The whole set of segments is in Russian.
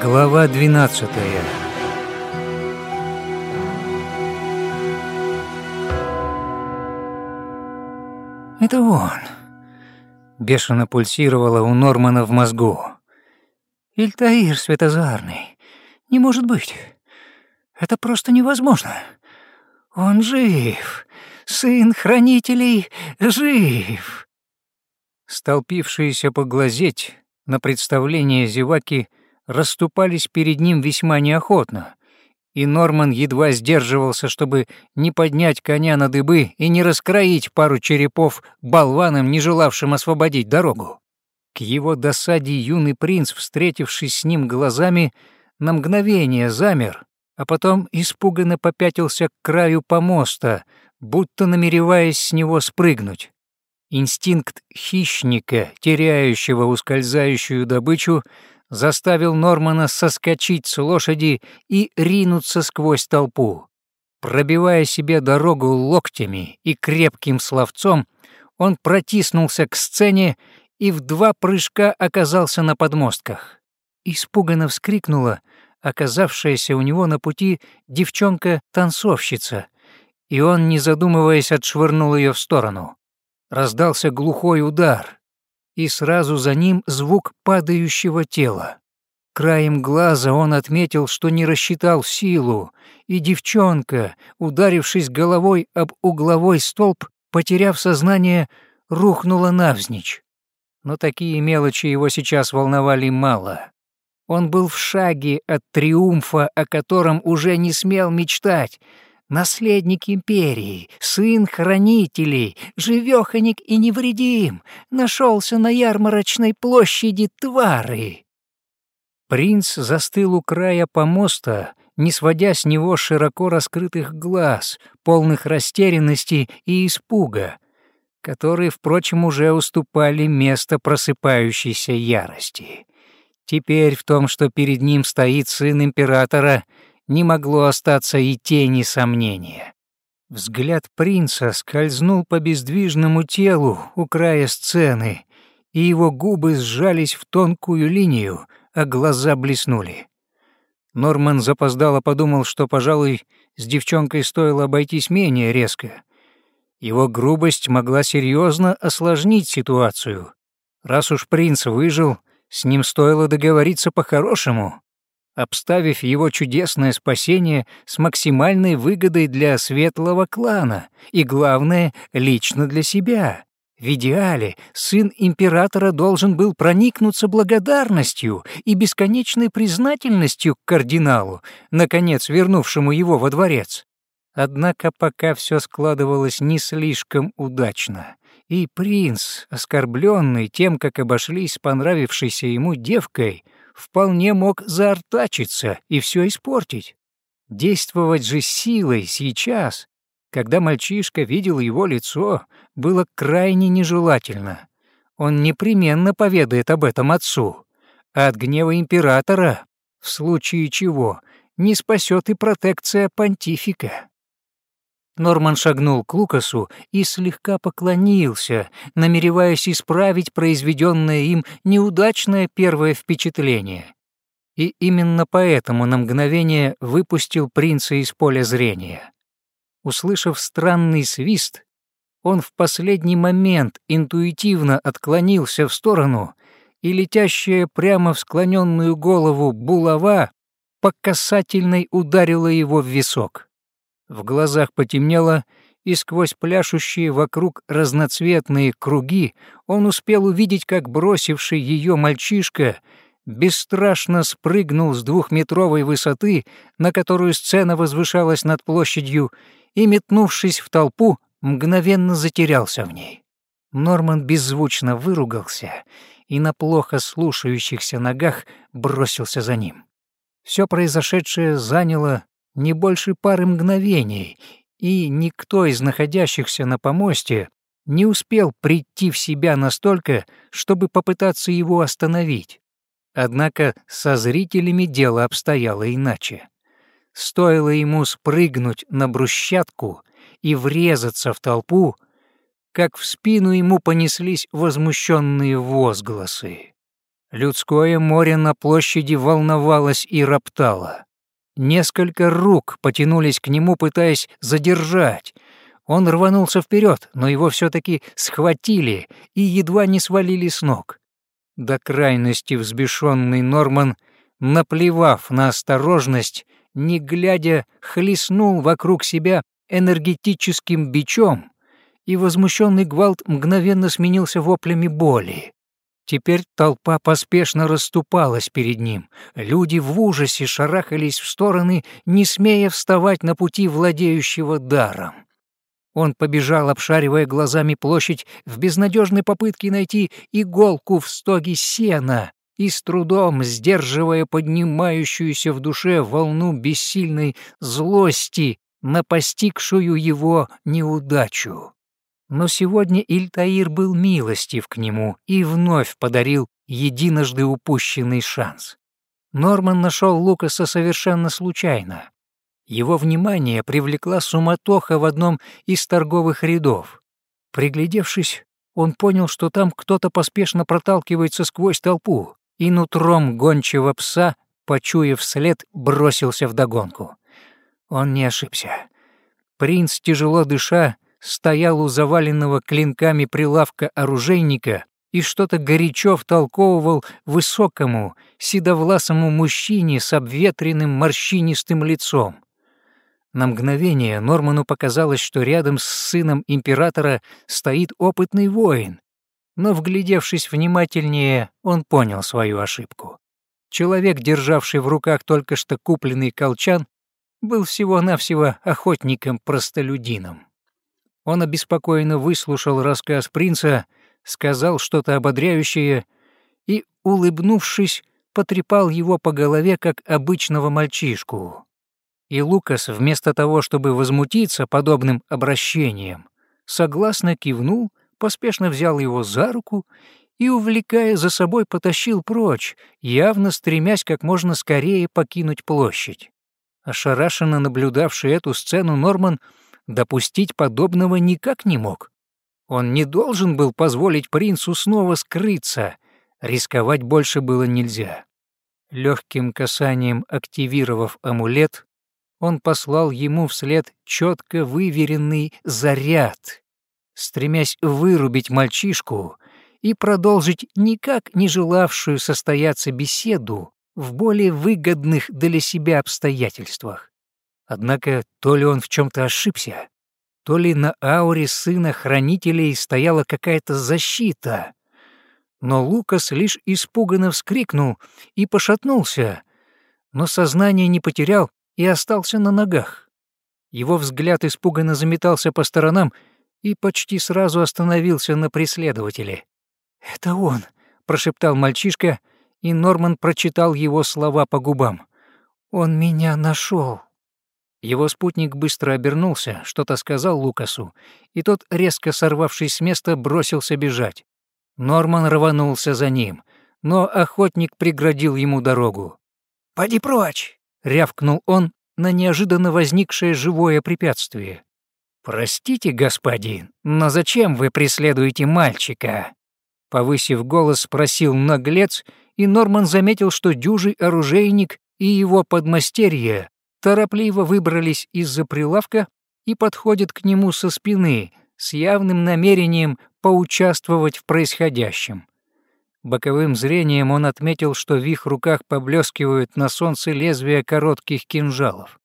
Глава 12 «Это он!» — бешено пульсировало у Нормана в мозгу. «Ильтаир Светозарный! Не может быть! Это просто невозможно! Он жив! Сын хранителей жив!» Столпившиеся поглазеть на представление зеваки расступались перед ним весьма неохотно, и Норман едва сдерживался, чтобы не поднять коня на дыбы и не раскроить пару черепов болванам, не желавшим освободить дорогу. К его досаде юный принц, встретившись с ним глазами, на мгновение замер, а потом испуганно попятился к краю помоста, будто намереваясь с него спрыгнуть. Инстинкт хищника, теряющего ускользающую добычу, заставил Нормана соскочить с лошади и ринуться сквозь толпу. Пробивая себе дорогу локтями и крепким словцом, он протиснулся к сцене и в два прыжка оказался на подмостках. Испуганно вскрикнула оказавшаяся у него на пути девчонка-танцовщица, и он, не задумываясь, отшвырнул ее в сторону. Раздался глухой удар, и сразу за ним звук падающего тела. Краем глаза он отметил, что не рассчитал силу, и девчонка, ударившись головой об угловой столб, потеряв сознание, рухнула навзничь. Но такие мелочи его сейчас волновали мало. Он был в шаге от триумфа, о котором уже не смел мечтать — наследник империи, сын хранителей, живеханик и невредим, нашелся на ярмарочной площади твары. Принц застыл у края помоста, не сводя с него широко раскрытых глаз, полных растерянности и испуга, которые, впрочем, уже уступали место просыпающейся ярости. Теперь в том, что перед ним стоит сын императора — не могло остаться и тени сомнения. Взгляд принца скользнул по бездвижному телу у края сцены, и его губы сжались в тонкую линию, а глаза блеснули. Норман запоздало подумал, что, пожалуй, с девчонкой стоило обойтись менее резко. Его грубость могла серьезно осложнить ситуацию. Раз уж принц выжил, с ним стоило договориться по-хорошему обставив его чудесное спасение с максимальной выгодой для светлого клана и, главное, лично для себя. В идеале сын императора должен был проникнуться благодарностью и бесконечной признательностью к кардиналу, наконец вернувшему его во дворец. Однако пока все складывалось не слишком удачно, и принц, оскорбленный тем, как обошлись с понравившейся ему девкой, вполне мог заортачиться и все испортить. Действовать же силой сейчас, когда мальчишка видел его лицо, было крайне нежелательно. Он непременно поведает об этом отцу, а от гнева императора, в случае чего, не спасет и протекция понтифика. Норман шагнул к Лукасу и слегка поклонился, намереваясь исправить произведенное им неудачное первое впечатление. И именно поэтому на мгновение выпустил принца из поля зрения. Услышав странный свист, он в последний момент интуитивно отклонился в сторону, и летящая прямо в склоненную голову булава по касательной ударила его в висок. В глазах потемнело, и сквозь пляшущие вокруг разноцветные круги он успел увидеть, как бросивший ее мальчишка бесстрашно спрыгнул с двухметровой высоты, на которую сцена возвышалась над площадью, и, метнувшись в толпу, мгновенно затерялся в ней. Норман беззвучно выругался и на плохо слушающихся ногах бросился за ним. Все произошедшее заняло не больше пары мгновений, и никто из находящихся на помосте не успел прийти в себя настолько, чтобы попытаться его остановить. Однако со зрителями дело обстояло иначе. Стоило ему спрыгнуть на брусчатку и врезаться в толпу, как в спину ему понеслись возмущенные возгласы. Людское море на площади волновалось и роптало. Несколько рук потянулись к нему, пытаясь задержать. Он рванулся вперед, но его все таки схватили и едва не свалили с ног. До крайности взбешенный Норман, наплевав на осторожность, не глядя, хлестнул вокруг себя энергетическим бичом, и возмущенный гвалт мгновенно сменился воплями боли. Теперь толпа поспешно расступалась перед ним. Люди в ужасе шарахались в стороны, не смея вставать на пути владеющего даром. Он побежал, обшаривая глазами площадь в безнадежной попытке найти иголку в стоге сена и с трудом сдерживая поднимающуюся в душе волну бессильной злости на постигшую его неудачу. Но сегодня Ильтаир был милостив к нему и вновь подарил единожды упущенный шанс. Норман нашел Лукаса совершенно случайно. Его внимание привлекла суматоха в одном из торговых рядов. Приглядевшись, он понял, что там кто-то поспешно проталкивается сквозь толпу, и нутром гончего пса, почуяв след, бросился вдогонку. Он не ошибся. Принц, тяжело дыша, стоял у заваленного клинками прилавка оружейника и что-то горячо втолковывал высокому, седовласому мужчине с обветренным морщинистым лицом. На мгновение Норману показалось, что рядом с сыном императора стоит опытный воин, но, вглядевшись внимательнее, он понял свою ошибку. Человек, державший в руках только что купленный колчан, был всего-навсего охотником-простолюдином. Он обеспокоенно выслушал рассказ принца, сказал что-то ободряющее и, улыбнувшись, потрепал его по голове, как обычного мальчишку. И Лукас, вместо того, чтобы возмутиться подобным обращением, согласно кивнул, поспешно взял его за руку и, увлекая за собой, потащил прочь, явно стремясь как можно скорее покинуть площадь. Ошарашенно наблюдавший эту сцену, Норман допустить подобного никак не мог. Он не должен был позволить принцу снова скрыться, рисковать больше было нельзя. Легким касанием активировав амулет, он послал ему вслед четко выверенный заряд, стремясь вырубить мальчишку и продолжить никак не желавшую состояться беседу в более выгодных для себя обстоятельствах. Однако то ли он в чем-то ошибся, то ли на ауре сына хранителей стояла какая-то защита. Но Лукас лишь испуганно вскрикнул и пошатнулся, но сознание не потерял и остался на ногах. Его взгляд испуганно заметался по сторонам и почти сразу остановился на преследователе. «Это он!» — прошептал мальчишка, и Норман прочитал его слова по губам. «Он меня нашел. Его спутник быстро обернулся, что-то сказал Лукасу, и тот, резко сорвавшись с места, бросился бежать. Норман рванулся за ним, но охотник преградил ему дорогу. «Поди прочь!» — рявкнул он на неожиданно возникшее живое препятствие. «Простите, господин, но зачем вы преследуете мальчика?» Повысив голос, спросил наглец, и Норман заметил, что дюжий оружейник и его подмастерье торопливо выбрались из-за прилавка и подходят к нему со спины с явным намерением поучаствовать в происходящем. Боковым зрением он отметил, что в их руках поблескивают на солнце лезвия коротких кинжалов.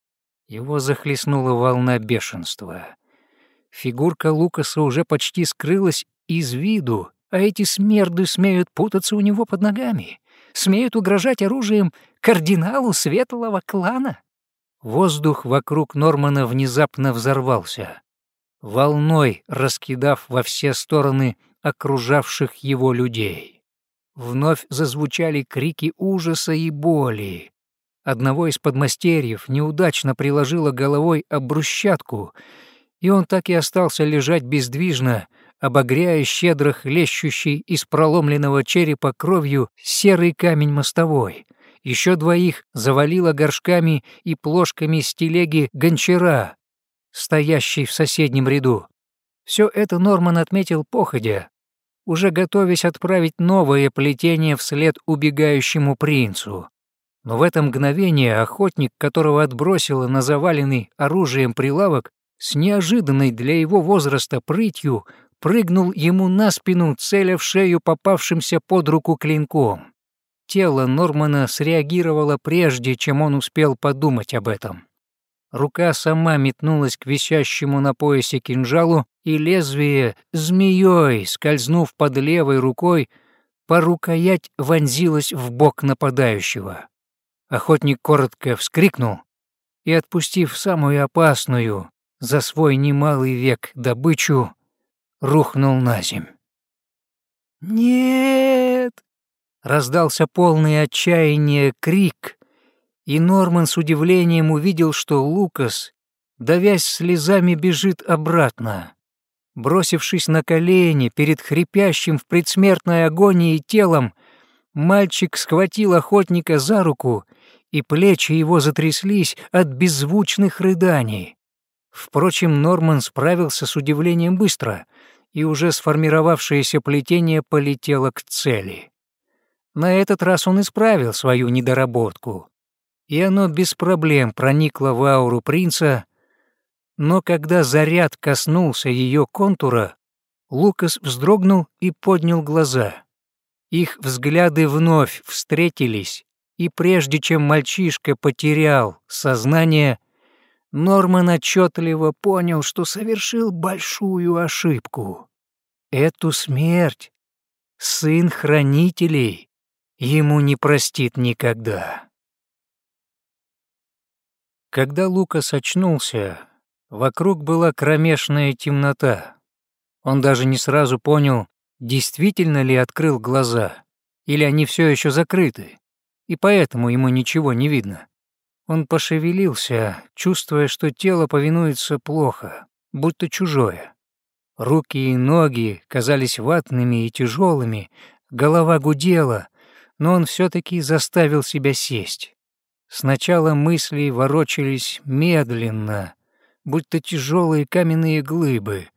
Его захлестнула волна бешенства. Фигурка Лукаса уже почти скрылась из виду, а эти смерды смеют путаться у него под ногами, смеют угрожать оружием кардиналу светлого клана. Воздух вокруг Нормана внезапно взорвался, волной раскидав во все стороны окружавших его людей. Вновь зазвучали крики ужаса и боли. Одного из подмастерьев неудачно приложило головой об брусчатку, и он так и остался лежать бездвижно, обогряя щедро хлещущий из проломленного черепа кровью серый камень мостовой — еще двоих завалило горшками и плошками с телеги гончара, стоящей в соседнем ряду. Все это Норман отметил походя, уже готовясь отправить новое плетение вслед убегающему принцу. Но в это мгновение охотник, которого отбросило на заваленный оружием прилавок, с неожиданной для его возраста прытью прыгнул ему на спину, целя в шею попавшимся под руку клинком. Тело Нормана среагировало прежде, чем он успел подумать об этом. Рука сама метнулась к висящему на поясе кинжалу, и лезвие, змеей, скользнув под левой рукой, по рукоять вонзилось в бок нападающего. Охотник коротко вскрикнул и, отпустив самую опасную за свой немалый век добычу, рухнул на земь. «Нет!» — раздался полный отчаяния крик, и Норман с удивлением увидел, что Лукас, давясь слезами, бежит обратно. Бросившись на колени перед хрипящим в предсмертной агонии телом, мальчик схватил охотника за руку, и плечи его затряслись от беззвучных рыданий. Впрочем, Норман справился с удивлением быстро, и уже сформировавшееся плетение полетело к цели. На этот раз он исправил свою недоработку и оно без проблем проникло в ауру принца, но когда заряд коснулся ее контура, Лукас вздрогнул и поднял глаза. Их взгляды вновь встретились, и прежде чем мальчишка потерял сознание, Норман отчетливо понял, что совершил большую ошибку. Эту смерть сын хранителей ему не простит никогда. Когда Лукас очнулся, вокруг была кромешная темнота. Он даже не сразу понял, действительно ли открыл глаза, или они все еще закрыты, и поэтому ему ничего не видно. Он пошевелился, чувствуя, что тело повинуется плохо, будто чужое. Руки и ноги казались ватными и тяжелыми, голова гудела, но он все-таки заставил себя сесть. Сначала мысли ворочались медленно, будто тяжелые каменные глыбы,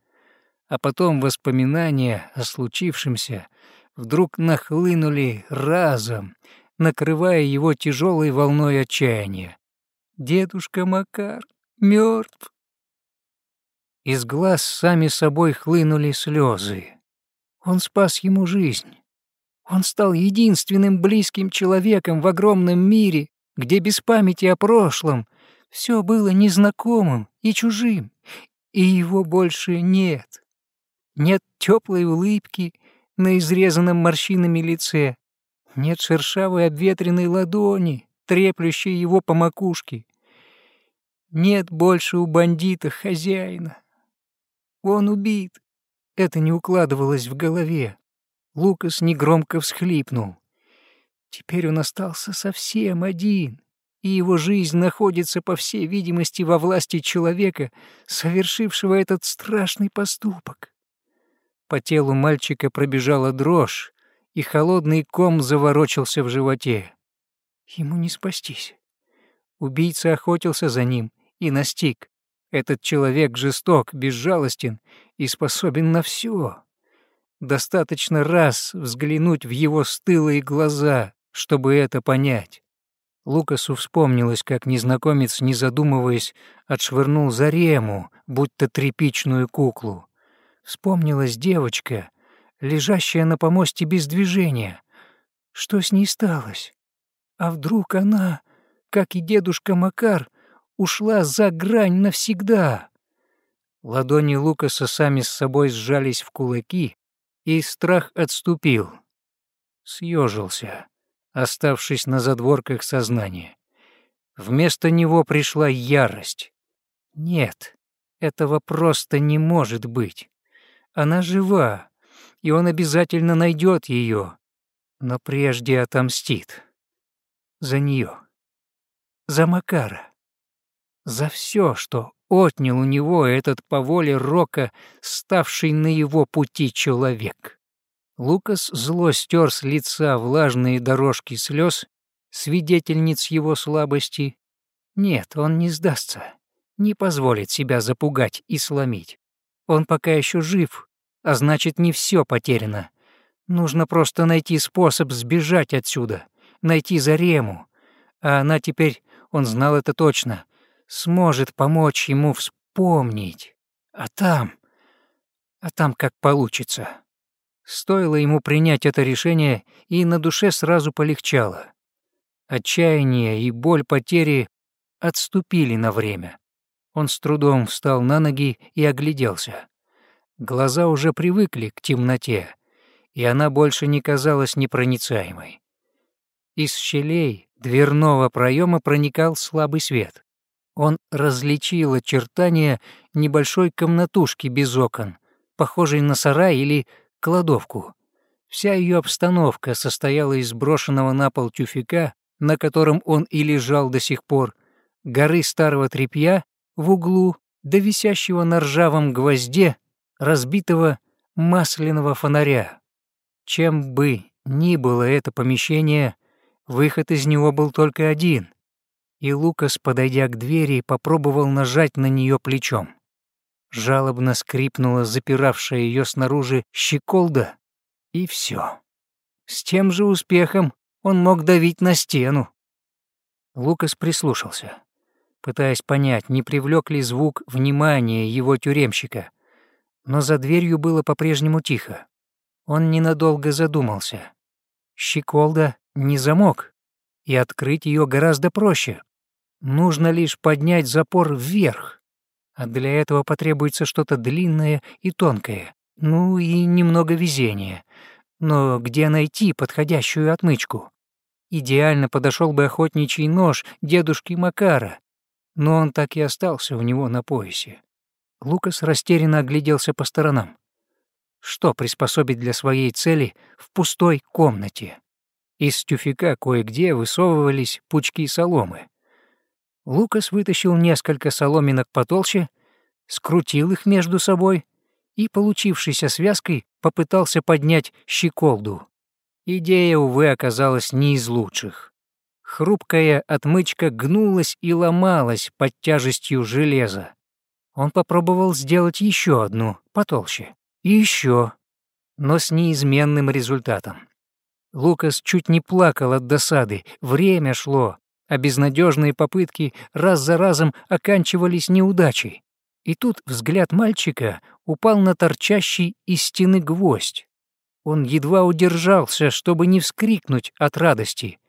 а потом воспоминания о случившемся вдруг нахлынули разом, накрывая его тяжелой волной отчаяния. «Дедушка Макар мертв. Из глаз сами собой хлынули слезы. Он спас ему жизнь. Он стал единственным близким человеком в огромном мире, где без памяти о прошлом все было незнакомым и чужим, и его больше нет. Нет теплой улыбки на изрезанном морщинами лице, нет шершавой обветренной ладони, треплющей его по макушке. Нет больше у бандита хозяина. Он убит. Это не укладывалось в голове. Лукас негромко всхлипнул. Теперь он остался совсем один, и его жизнь находится, по всей видимости, во власти человека, совершившего этот страшный поступок. По телу мальчика пробежала дрожь, и холодный ком заворочился в животе. Ему не спастись. Убийца охотился за ним и настиг. Этот человек жесток, безжалостен и способен на все. Достаточно раз взглянуть в его стылые глаза, чтобы это понять. Лукасу вспомнилось, как незнакомец, не задумываясь, отшвырнул Зарему, будто тряпичную куклу. Вспомнилась девочка, лежащая на помосте без движения. Что с ней сталось? А вдруг она, как и дедушка Макар, ушла за грань навсегда? Ладони Лукаса сами с собой сжались в кулаки, и страх отступил. Съежился оставшись на задворках сознания. Вместо него пришла ярость. Нет, этого просто не может быть. Она жива, и он обязательно найдет ее, но прежде отомстит. За нее. За Макара. За все, что отнял у него этот по воле Рока, ставший на его пути человек. Лукас зло стер с лица влажные дорожки слез, свидетельниц его слабости. Нет, он не сдастся, не позволит себя запугать и сломить. Он пока еще жив, а значит, не все потеряно. Нужно просто найти способ сбежать отсюда, найти Зарему. А она теперь, он знал это точно, сможет помочь ему вспомнить. А там... А там как получится. Стоило ему принять это решение, и на душе сразу полегчало. Отчаяние и боль потери отступили на время. Он с трудом встал на ноги и огляделся. Глаза уже привыкли к темноте, и она больше не казалась непроницаемой. Из щелей дверного проема проникал слабый свет. Он различил очертания небольшой комнатушки без окон, похожей на сарай или кладовку. Вся ее обстановка состояла из брошенного на пол тюфяка, на котором он и лежал до сих пор, горы старого тряпья в углу, до висящего на ржавом гвозде разбитого масляного фонаря. Чем бы ни было это помещение, выход из него был только один, и Лукас, подойдя к двери, попробовал нажать на нее плечом. Жалобно скрипнула запиравшая ее снаружи щеколда, и все. С тем же успехом он мог давить на стену. Лукас прислушался, пытаясь понять, не привлек ли звук внимания его тюремщика, но за дверью было по-прежнему тихо. Он ненадолго задумался. Щеколда не замок, и открыть ее гораздо проще. Нужно лишь поднять запор вверх, а для этого потребуется что-то длинное и тонкое, ну и немного везения. Но где найти подходящую отмычку? Идеально подошел бы охотничий нож дедушки Макара, но он так и остался у него на поясе. Лукас растерянно огляделся по сторонам. Что приспособить для своей цели в пустой комнате? Из тюфяка кое-где высовывались пучки соломы. Лукас вытащил несколько соломинок потолще, скрутил их между собой и, получившейся связкой, попытался поднять щеколду. Идея, увы, оказалась не из лучших. Хрупкая отмычка гнулась и ломалась под тяжестью железа. Он попробовал сделать еще одну, потолще. И еще, но с неизменным результатом. Лукас чуть не плакал от досады, время шло, а безнадежные попытки раз за разом оканчивались неудачей. И тут взгляд мальчика упал на торчащий из стены гвоздь. Он едва удержался, чтобы не вскрикнуть от радости.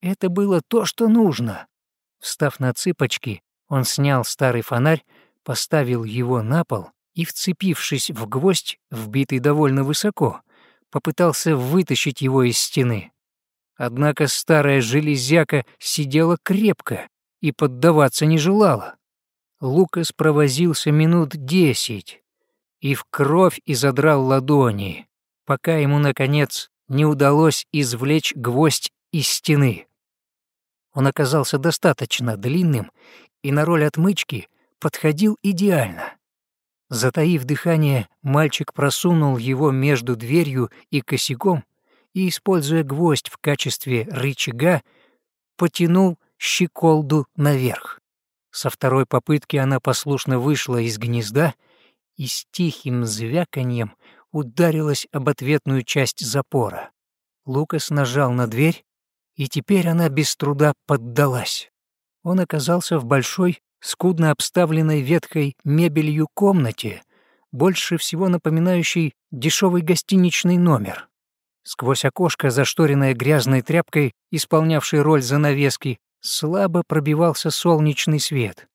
Это было то, что нужно. Встав на цыпочки, он снял старый фонарь, поставил его на пол и, вцепившись в гвоздь, вбитый довольно высоко, попытался вытащить его из стены. Однако старая железяка сидела крепко и поддаваться не желала. Лукас провозился минут десять и в кровь изодрал ладони, пока ему, наконец, не удалось извлечь гвоздь из стены. Он оказался достаточно длинным и на роль отмычки подходил идеально. Затаив дыхание, мальчик просунул его между дверью и косяком и, используя гвоздь в качестве рычага, потянул щеколду наверх. Со второй попытки она послушно вышла из гнезда и с тихим звяканьем ударилась об ответную часть запора. Лукас нажал на дверь, и теперь она без труда поддалась. Он оказался в большой скудно обставленной ветхой мебелью комнате, больше всего напоминающей дешевый гостиничный номер. Сквозь окошко, зашторенное грязной тряпкой, исполнявшей роль занавески, слабо пробивался солнечный свет.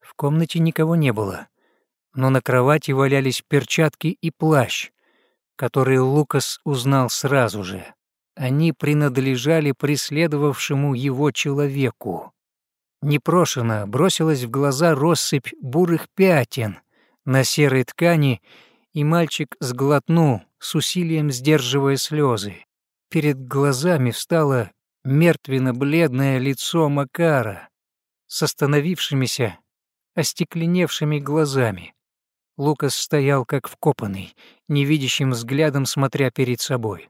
В комнате никого не было, но на кровати валялись перчатки и плащ, которые Лукас узнал сразу же. Они принадлежали преследовавшему его человеку. Непрошено бросилась в глаза россыпь бурых пятен на серой ткани, и мальчик сглотнул, с усилием сдерживая слезы. Перед глазами встало мертвенно-бледное лицо Макара с остановившимися, остекленевшими глазами. Лукас стоял как вкопанный, невидящим взглядом смотря перед собой.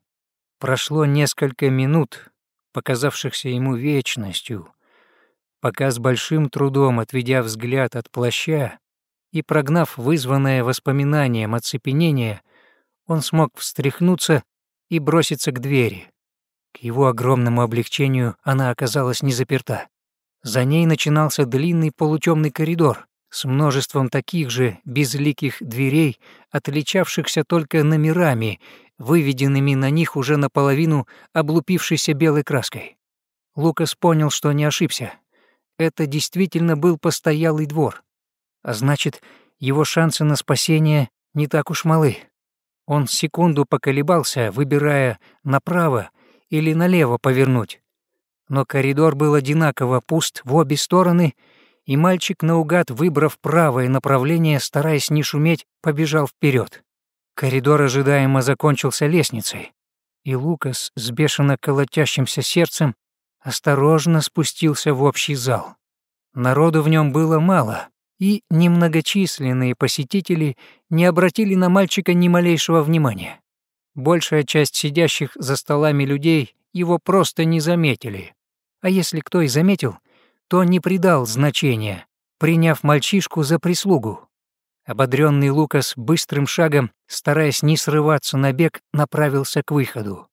Прошло несколько минут, показавшихся ему вечностью, пока с большим трудом, отведя взгляд от плаща и прогнав вызванное воспоминанием оцепенение, он смог встряхнуться и броситься к двери. К его огромному облегчению она оказалась не заперта. За ней начинался длинный полутемный коридор с множеством таких же безликих дверей, отличавшихся только номерами, выведенными на них уже наполовину облупившейся белой краской. Лукас понял, что не ошибся. Это действительно был постоялый двор. А значит, его шансы на спасение не так уж малы. Он секунду поколебался, выбирая направо или налево повернуть. Но коридор был одинаково пуст в обе стороны, и мальчик, наугад выбрав правое направление, стараясь не шуметь, побежал вперед. Коридор ожидаемо закончился лестницей, и Лукас с бешено колотящимся сердцем осторожно спустился в общий зал. Народу в нем было мало, и немногочисленные посетители не обратили на мальчика ни малейшего внимания. Большая часть сидящих за столами людей его просто не заметили. А если кто и заметил, то не придал значения, приняв мальчишку за прислугу. Ободренный Лукас быстрым шагом, стараясь не срываться на бег, направился к выходу.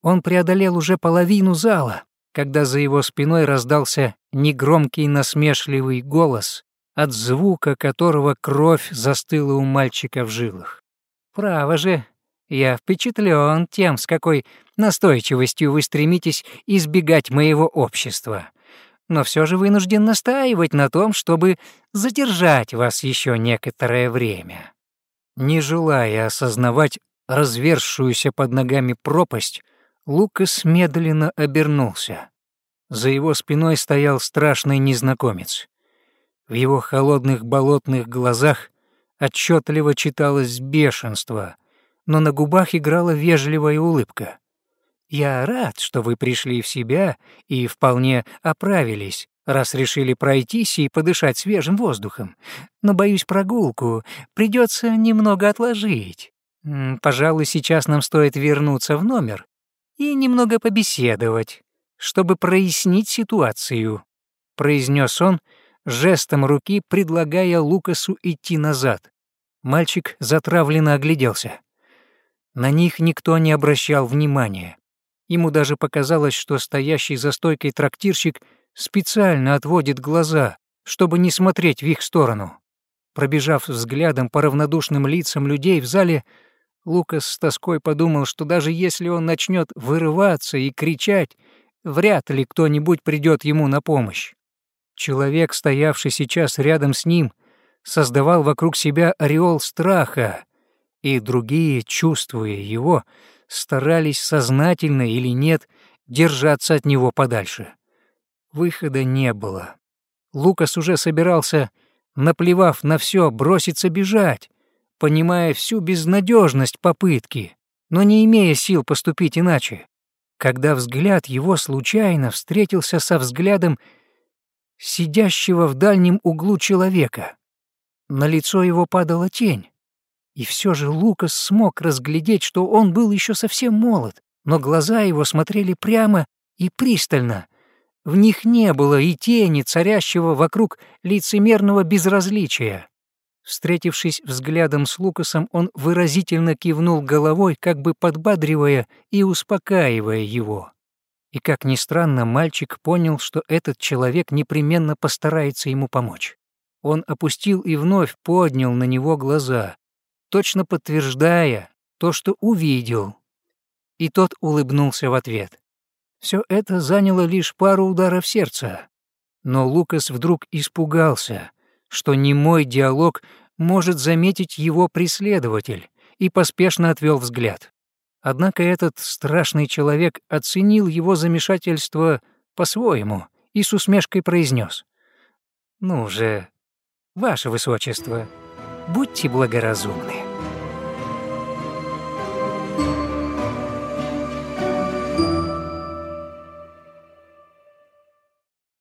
Он преодолел уже половину зала, когда за его спиной раздался негромкий насмешливый голос, от звука которого кровь застыла у мальчика в жилах. «Право же, я впечатлен тем, с какой настойчивостью вы стремитесь избегать моего общества. Но все же вынужден настаивать на том, чтобы задержать вас еще некоторое время». Не желая осознавать разверзшуюся под ногами пропасть, Лукас медленно обернулся. За его спиной стоял страшный незнакомец. В его холодных болотных глазах отчетливо читалось бешенство, но на губах играла вежливая улыбка. «Я рад, что вы пришли в себя и вполне оправились, раз решили пройтись и подышать свежим воздухом. Но, боюсь, прогулку придется немного отложить. Пожалуй, сейчас нам стоит вернуться в номер и немного побеседовать, чтобы прояснить ситуацию», — произнес он, жестом руки предлагая Лукасу идти назад. Мальчик затравленно огляделся. На них никто не обращал внимания. Ему даже показалось, что стоящий за стойкой трактирщик специально отводит глаза, чтобы не смотреть в их сторону. Пробежав взглядом по равнодушным лицам людей в зале, Лукас с тоской подумал, что даже если он начнет вырываться и кричать, вряд ли кто-нибудь придет ему на помощь. Человек, стоявший сейчас рядом с ним, создавал вокруг себя ореол страха, и другие, чувствуя его, старались сознательно или нет держаться от него подальше. Выхода не было. Лукас уже собирался, наплевав на все, броситься бежать, понимая всю безнадежность попытки, но не имея сил поступить иначе, когда взгляд его случайно встретился со взглядом сидящего в дальнем углу человека. На лицо его падала тень. И все же Лукас смог разглядеть, что он был еще совсем молод, но глаза его смотрели прямо и пристально. В них не было и тени царящего вокруг лицемерного безразличия. Встретившись взглядом с Лукасом, он выразительно кивнул головой, как бы подбадривая и успокаивая его. И, как ни странно, мальчик понял, что этот человек непременно постарается ему помочь. Он опустил и вновь поднял на него глаза, точно подтверждая то, что увидел. И тот улыбнулся в ответ. Все это заняло лишь пару ударов сердца. Но Лукас вдруг испугался, что немой диалог может заметить его преследователь, и поспешно отвел взгляд. Однако этот страшный человек оценил его замешательство по-своему и с усмешкой произнес: «Ну же, ваше высочество, будьте благоразумны».